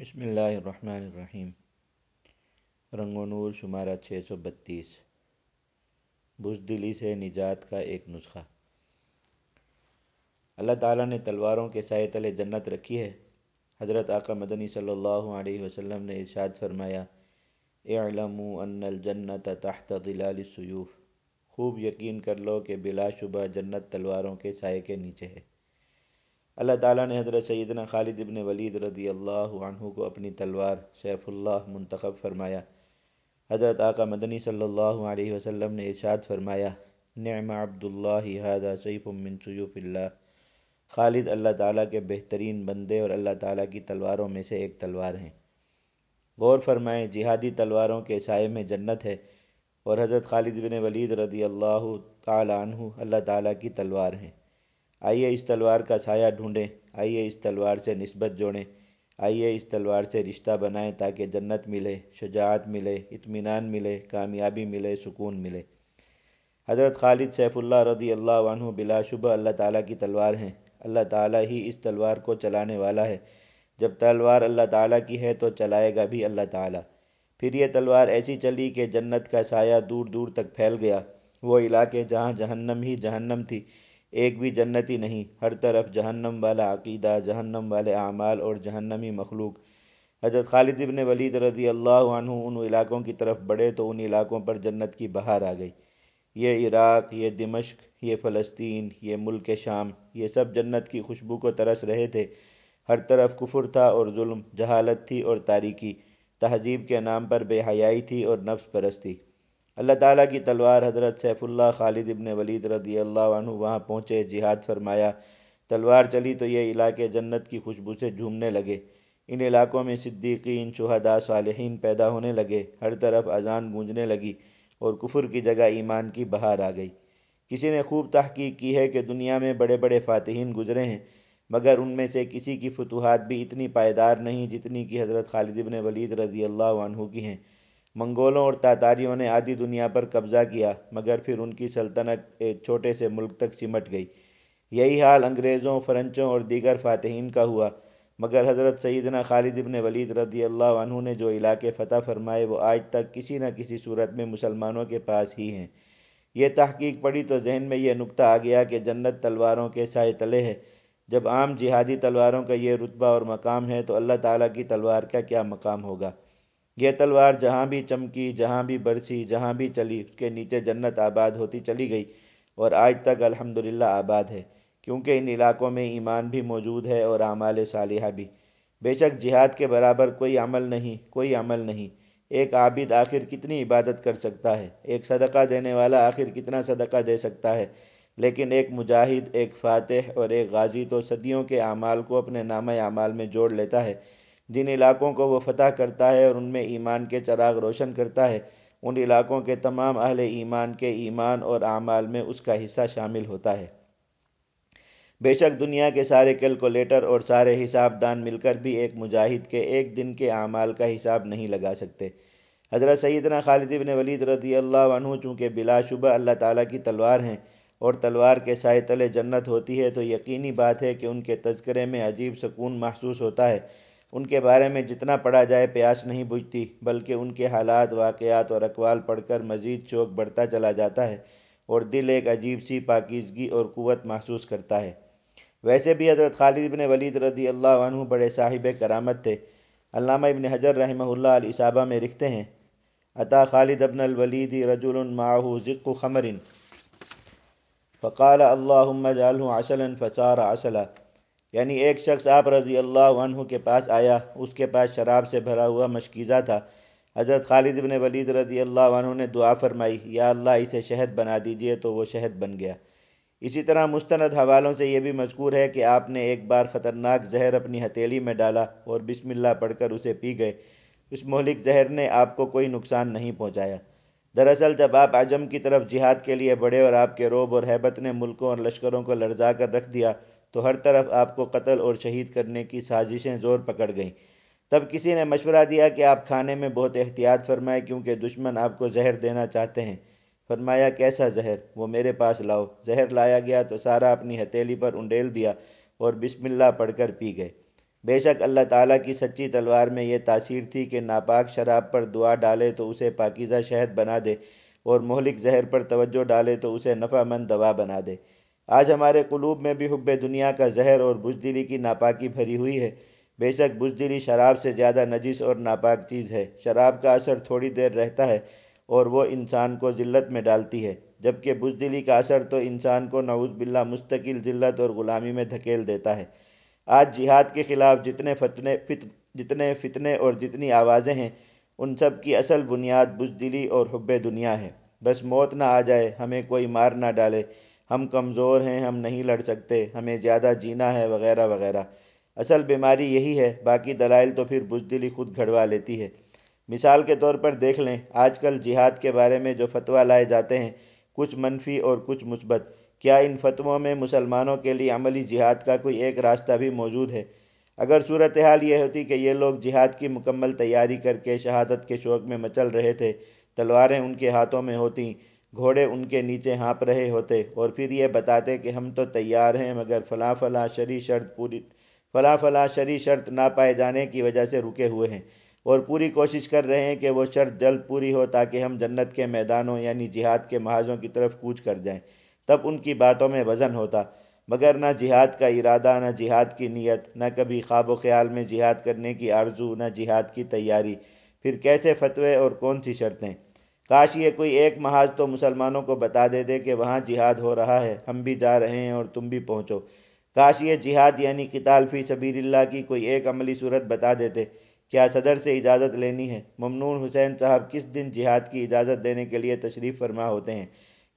بسم اللہ الرحمن الرحیم۔ رنگ و نور شمارہ چھ سو بتیس۔ بزدلی سے نجات کا ایک نسخہ۔ اللہ تعالیٰ نے تلواروں کے سائے تلے جنت رکھی ہے۔ حضرت آقا مدنی صلی اللہ علیہ وسلم نے ارشاد فرمایا، اعلموا ان الجنت تحت ظلال السیوف۔ خوب یقین کر لو کہ بلا شبہ جنت تلواروں کے سائے کے نیچے ہے۔ اللہ تعالیٰ نے حضرت سیدنا خالد ابن ولید رضی اللہ عنہ کو اپنی تلوار سیف اللہ منتخب فرمایا۔ حضرت آقا مدنی صلی اللہ علیہ وسلم نے ارشاد فرمایا، نعم عبداللہ هذا سیف من سیوف اللہ۔ خالد اللہ تعالیٰ کے بہترین بندے اور اللہ تعالیٰ کی تلواروں میں سے ایک تلوار ہیں۔ غور فرمائیں، جہادی تلواروں کے سائے میں جنت ہے اور حضرت خالد بن ولید رضی اللہ تعالیٰ عنہ اللہ تعالیٰ کی تلوار ہیں۔ آئیے اس تلوار کا سایہ ڈھونڈیں، آئیے اس تلوار سے نسبت جوڑیں، آئیے اس تلوار سے رشتہ بنائیں تاکہ جنت ملے، شجاعت ملے، اطمینان ملے، کامیابی ملے، سکون ملے۔ حضرت خالد سیف اللہ رضی اللہ عنہ بلا شبہ اللہ تعالیٰ کی تلوار ہیں۔ اللہ تعالیٰ ہی اس تلوار کو چلانے والا ہے۔ جب تلوار اللہ تعالیٰ کی ہے تو چلائے گا بھی اللہ تعالیٰ۔ پھر یہ تلوار ایسی چلی کہ جنت کا سایہ دور دور تک پھیل گیا۔ وہ علاقے جہاں جہنم ہی جہنم تھی۔ ایک بھی جنتی نہیں۔ ہر طرف جہنم والا عقیدہ، جہنم والے اعمال اور جہنمی مخلوق۔ حضرت خالد ابن ولید رضی اللہ عنہ ان علاقوں کی طرف بڑھے تو ان علاقوں پر جنت کی بہار آ گئی۔ یہ عراق، یہ دمشق، یہ فلسطین، یہ ملک شام، یہ سب جنت کی خوشبو کو ترس رہے تھے۔ ہر طرف کفر تھا اور ظلم، جہالت تھی اور تاریکی۔ تہذیب کے نام پر بے حیائی تھی اور نفس پرستی۔ اللہ تعالیٰ کی تلوار حضرت سیف اللہ خالد ابن ولید رضی اللہ عنہ وہاں پہنچے، جہاد فرمایا۔ تلوار چلی تو یہ علاقے جنت کی خوشبو سے جھومنے لگے۔ ان علاقوں میں صدیقین، شہداء، صالحین پیدا ہونے لگے۔ ہر طرف اذان گونجنے لگی اور کفر کی جگہ ایمان کی بہار آ گئی۔ کسی نے خوب تحقیق کی ہے کہ دنیا میں بڑے بڑے فاتحین گزرے ہیں، مگر ان میں سے کسی کی فتوحات بھی اتنی پائیدار نہیں جتنی کہ حضرت خالد ابن ولید رضی اللہ عنہ کی ہیں۔ منگولوں اور تاتاریوں نے آدھی دنیا پر قبضہ کیا، مگر پھر ان کی سلطنت ایک چھوٹے سے ملک تک سمٹ گئی۔ یہی حال انگریزوں، فرنچوں اور دیگر فاتحین کا ہوا۔ مگر حضرت سیدنا خالد ابن ولید رضی اللہ عنہ نے جو علاقے فتح فرمائے، وہ آج تک کسی نہ کسی صورت میں مسلمانوں کے پاس ہی ہیں۔ یہ تحقیق پڑی تو ذہن میں یہ نکتہ آ گیا کہ جنت تلواروں کے سائے تلے ہے۔ جب عام جہادی تلواروں کا یہ رتبہ اور مقام ہے تو اللہ تعالیٰ کی تلوار کا کیا مقام ہوگا؟ یہ تلوار جہاں بھی چمکی، جہاں بھی برسی، جہاں بھی چلی اس کے نیچے جنت آباد ہوتی چلی گئی اور آج تک الحمدللہ آباد ہے، کیونکہ ان علاقوں میں ایمان بھی موجود ہے اور اعمال صالحہ بھی۔ بے شک جہاد کے برابر کوئی عمل نہیں، کوئی عمل نہیں۔ ایک عابد آخر کتنی عبادت کر سکتا ہے؟ ایک صدقہ دینے والا آخر کتنا صدقہ دے سکتا ہے؟ لیکن ایک مجاہد، ایک فاتح اور ایک غازی تو صدیوں کے اعمال کو اپنے نامہ اعمال میں جوڑ لیتا ہے۔ جن علاقوں کو وہ فتح کرتا ہے اور ان میں ایمان کے چراغ روشن کرتا ہے، ان علاقوں کے تمام اہل ایمان کے ایمان اور اعمال میں اس کا حصہ شامل ہوتا ہے۔ بے شک دنیا کے سارے کیلکولیٹر اور سارے حساب دان مل کر بھی ایک مجاہد کے ایک دن کے اعمال کا حساب نہیں لگا سکتے۔ حضرت سیدنا خالد ابن ولید رضی اللہ عنہ چونکہ بلا شبہ اللہ تعالیٰ کی تلوار ہیں اور تلوار کے سائے تلے جنت ہوتی ہے تو یقینی بات ہے کہ ان کے تذکرے میں عجیب سکون محسوس ہوتا ہے۔ ان کے بارے میں جتنا پڑھا جائے پیاس نہیں بجھتی، بلکہ ان کے حالات، واقعات اور اقوال پڑھ کر مزید شوق بڑھتا چلا جاتا ہے اور دل ایک عجیب سی پاکیزگی اور قوت محسوس کرتا ہے۔ ویسے بھی حضرت خالد ابن ولید رضی اللہ عنہ بڑے صاحب کرامت تھے۔ علامہ ابن حجر رحمہ اللہ علیہ صحابہ میں لکھتے ہیں۔ عطا خالد ابن الولید رجل معه ذق خمر فقال اللہم اجعلہ عسلا فصار عسلا۔ یعنی ایک شخص آپ رضی اللہ عنہ کے پاس آیا، اس کے پاس شراب سے بھرا ہوا مشکیزہ تھا۔ حضرت خالد ابن ولید رضی اللہ عنہ نے دعا فرمائی، یا اللہ اسے شہد بنا دیجیے تو وہ شہد بن گیا۔ اسی طرح مستند حوالوں سے یہ بھی مذکور ہے کہ آپ نے ایک بار خطرناک زہر اپنی ہتیلی میں ڈالا اور بسم اللہ پڑھ کر اسے پی گئے۔ اس مہلک زہر نے آپ کو کوئی نقصان نہیں پہنچایا۔ دراصل جب آپ عجم کی طرف جہاد کے لیے بڑھے اور آپ کے روب اور حیبت نے ملکوں اور لشکروں کو لرزا کر رکھ دیا تو ہر طرف آپ کو قتل اور شہید کرنے کی سازشیں زور پکڑ گئیں۔ تب کسی نے مشورہ دیا کہ آپ کھانے میں بہت احتیاط فرمائیں کیونکہ دشمن آپ کو زہر دینا چاہتے ہیں۔ فرمایا، کیسا زہر؟ وہ میرے پاس لاؤ۔ زہر لایا گیا تو سارا اپنی ہتیلی پر انڈیل دیا اور بسم اللہ پڑھ کر پی گئے۔ بے شک اللہ تعالیٰ کی سچی تلوار میں یہ تاثیر تھی کہ ناپاک شراب پر دعا ڈالے تو اسے پاکیزہ شہد بنا دے اور مہلک زہر پر توجہ ڈالے تو اسے نفع مند دوا بنا دے۔ آج ہمارے قلوب میں بھی حب دنیا کا زہر اور بزدلی کی ناپاکی بھری ہوئی ہے۔ بے شک بزدلی شراب سے زیادہ نجس اور ناپاک چیز ہے۔ شراب کا اثر تھوڑی دیر رہتا ہے اور وہ انسان کو ذلت میں ڈالتی ہے۔ جبکہ بزدلی کا اثر تو انسان کو نعوذ باللہ مستقل ذلت اور غلامی میں دھکیل دیتا ہے۔ آج جہاد کے خلاف جتنے فتنے، فت، جتنے فتنے اور جتنی آوازیں ہیں، ان سب کی اصل بنیاد بزدلی اور حب دنیا ہے۔ بس موت نہ آ جائے، ہمیں کوئی مار نہ ڈالے۔ ہم کمزور ہیں، ہم نہیں لڑ سکتے، ہمیں زیادہ جینا ہے، وغیرہ وغیرہ۔ اصل بیماری یہی ہے، باقی دلائل تو پھر بزدلی خود گھڑوا لیتی ہے۔ مثال کے طور پر دیکھ لیں، آج کل جہاد کے بارے میں جو فتویٰ لائے جاتے ہیں، کچھ منفی اور کچھ مثبت۔ کیا ان فتووں میں مسلمانوں کے لیے عملی جہاد کا کوئی ایک راستہ بھی موجود ہے؟ اگر صورتحال یہ ہوتی کہ یہ لوگ جہاد کی مکمل تیاری کر کے شہادت کے شوق میں مچل رہے تھے، تلواریں ان کے ہاتھوں میں ہوتیں گھوڑے ان کے نیچے ہانپ رہے ہوتے اور پھر یہ بتاتے کہ ہم تو تیار ہیں مگر فلاں فلاں شرع شرط پوری فلاں فلاں شرع شرط نہ پائے جانے کی وجہ سے رکے ہوئے ہیں اور پوری کوشش کر رہے ہیں کہ وہ شرط جلد پوری ہو تاکہ ہم جنت کے میدانوں یعنی جہاد کے محاذوں کی طرف کوچ کر جائیں۔ تب ان کی باتوں میں وزن ہوتا، مگر نہ جہاد کا ارادہ، نہ جہاد کی نیت، نہ کبھی خواب و خیال میں جہاد کرنے کی آرزو، نہ جہاد کی تیاری۔ پھر کیسے فتوے اور کون سی شرطیں؟ کاش یہ کوئی ایک محاذ تو مسلمانوں کو بتا دے دے کہ وہاں جہاد ہو رہا ہے، ہم بھی جا رہے ہیں اور تم بھی پہنچو۔ کاش یہ جہاد یعنی قتال فی سبیل اللہ کی کوئی ایک عملی صورت بتا دیتے کیا صدر سے اجازت لینی ہے؟ ممنون حسین صاحب کس دن جہاد کی اجازت دینے کے لیے تشریف فرما ہوتے ہیں؟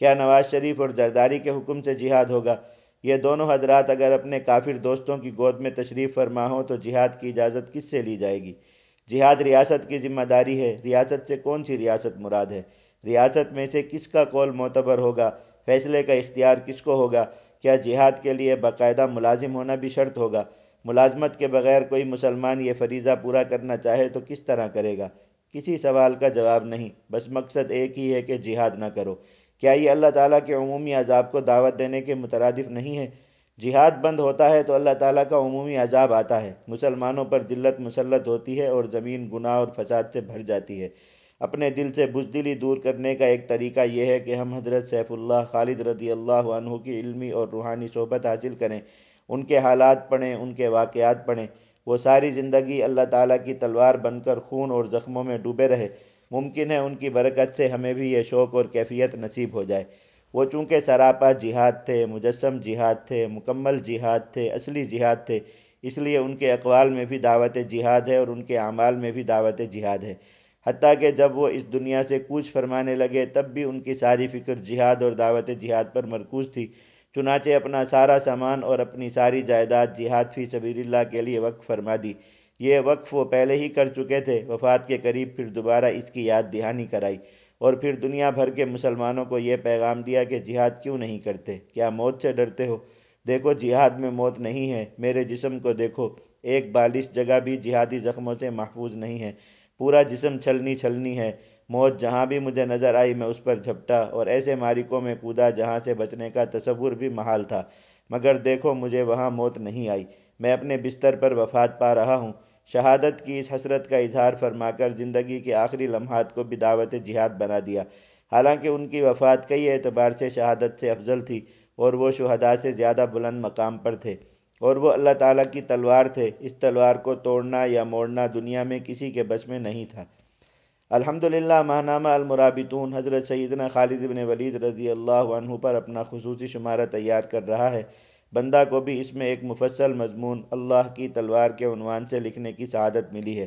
کیا نواز شریف اور زرداری کے حکم سے جہاد ہوگا؟ یہ دونوں حضرات اگر اپنے کافر دوستوں کی گود میں تشریف فرما ہوں تو جہاد کی اجازت کس سے لی جائے گی؟ جہاد ریاست کی ذمہ داری ہے۔ ریاست سے کون سی ریاست مراد ہے؟ ریاست میں سے کس کا قول معتبر ہوگا؟ فیصلے کا اختیار کس کو ہوگا؟ کیا جہاد کے لیے باقاعدہ ملازم ہونا بھی شرط ہوگا؟ ملازمت کے بغیر کوئی مسلمان یہ فریضہ پورا کرنا چاہے تو کس طرح کرے گا؟ کسی سوال کا جواب نہیں۔ بس مقصد ایک ہی ہے کہ جہاد نہ کرو۔ کیا یہ اللہ تعالیٰ کے عمومی عذاب کو دعوت دینے کے مترادف نہیں ہے؟ جہاد بند ہوتا ہے تو اللہ تعالیٰ کا عمومی عذاب آتا ہے۔ مسلمانوں پر ذلت مسلط ہوتی ہے اور زمین گناہ اور فساد سے بھر جاتی ہے۔ اپنے دل سے بزدلی دور کرنے کا ایک طریقہ یہ ہے کہ ہم حضرت سیف اللہ خالد رضی اللہ عنہ کی علمی اور روحانی صحبت حاصل کریں۔ ان کے حالات پڑھیں، ان کے واقعات پڑھیں۔ وہ ساری زندگی اللہ تعالیٰ کی تلوار بن کر خون اور زخموں میں ڈوبے رہے۔ ممکن ہے ان کی برکت سے ہمیں بھی یہ شوق اور کیفیت نصیب ہو جائے۔ وہ چونکہ سراپا جہاد تھے، مجسم جہاد تھے، مکمل جہاد تھے، اصلی جہاد تھے، اس لیے ان کے اقوال میں بھی دعوت جہاد ہے اور ان کے اعمال میں بھی دعوت جہاد ہے۔ حتیٰ کہ جب وہ اس دنیا سے کوچ فرمانے لگے، تب بھی ان کی ساری فکر جہاد اور دعوت جہاد پر مرکوز تھی۔ چنانچہ اپنا سارا سامان اور اپنی ساری جائیداد جہاد فی سبیل اللہ کے لیے وقف فرما دی۔ یہ وقف وہ پہلے ہی کر چکے تھے، وفات کے قریب پھر دوبارہ اس کی یاد دہانی کرائی۔ اور پھر دنیا بھر کے مسلمانوں کو یہ پیغام دیا کہ جہاد کیوں نہیں کرتے؟ کیا موت سے ڈرتے ہو؟ دیکھو، جہاد میں موت نہیں ہے۔ میرے جسم کو دیکھو۔ ایک بالش جگہ بھی جہادی زخموں سے محفوظ نہیں ہے۔ پورا جسم چھلنی چھلنی ہے۔ موت جہاں بھی مجھے نظر آئی، میں اس پر جھپٹا اور ایسے مارکوں میں کودا جہاں سے بچنے کا تصور بھی محال تھا۔ مگر دیکھو، مجھے وہاں موت نہیں آئی۔ میں اپنے بستر پر وفات پا رہا ہوں۔ شہادت کی اس حسرت کا اظہار فرما کر زندگی کے آخری لمحات کو بھی دعوت جہاد بنا دیا۔ حالانکہ ان کی وفات کئی اعتبار سے شہادت سے افضل تھی اور وہ شہداء سے زیادہ بلند مقام پر تھے۔ اور وہ اللہ تعالیٰ کی تلوار تھے۔ اس تلوار کو توڑنا یا موڑنا دنیا میں کسی کے بس میں نہیں تھا۔ الحمدللہ، ماہنامہ المرابطون حضرت سیدنا خالد بن ولید رضی اللہ عنہ پر اپنا خصوصی شمارہ تیار کر رہا ہے۔ بندہ کو بھی اس میں ایک مفصل مضمون اللہ کی تلوار کے عنوان سے لکھنے کی سعادت ملی ہے۔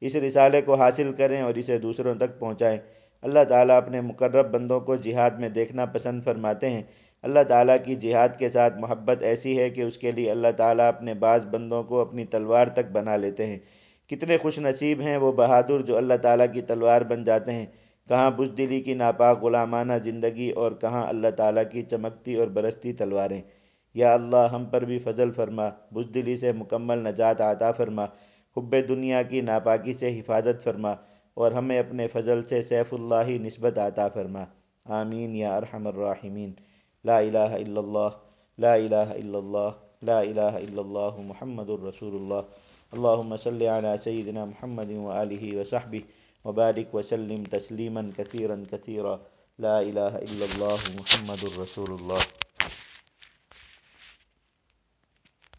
اس رسالے کو حاصل کریں اور اسے دوسروں تک پہنچائیں۔ اللہ تعالیٰ اپنے مقرب بندوں کو جہاد میں دیکھنا پسند فرماتے ہیں۔ اللہ تعالیٰ کی جہاد کے ساتھ محبت ایسی ہے کہ اس کے لیے اللہ تعالیٰ اپنے بعض بندوں کو اپنی تلوار تک بنا لیتے ہیں۔ کتنے خوش نصیب ہیں وہ بہادر جو اللہ تعالیٰ کی تلوار بن جاتے ہیں۔ کہاں بزدلی کی ناپاک غلامانہ زندگی اور کہاں اللہ تعالیٰ کی چمکتی اور برستی تلواریں۔ یا اللہ ہم پر بھی فضل فرما، بزدلی سے مکمل نجات عطا فرما، حب دنیا کی ناپاکی سے حفاظت فرما، اور ہمیں اپنے فضل سے سیف اللہ ہی نسبت عطا فرما۔ آمین یا ارحم الراحمین۔ لا الہ الا اللہ، لا الہ الا اللہ، لا الہ الا اللہ محمد الرسول اللہ۔ اللہم صلی علی سیدنا محمد وآلہ وصحبہ وبارک وسلم تسلیما کثیرا کثیرا۔ لا الہ الا اللہ محمد الرسول اللہ۔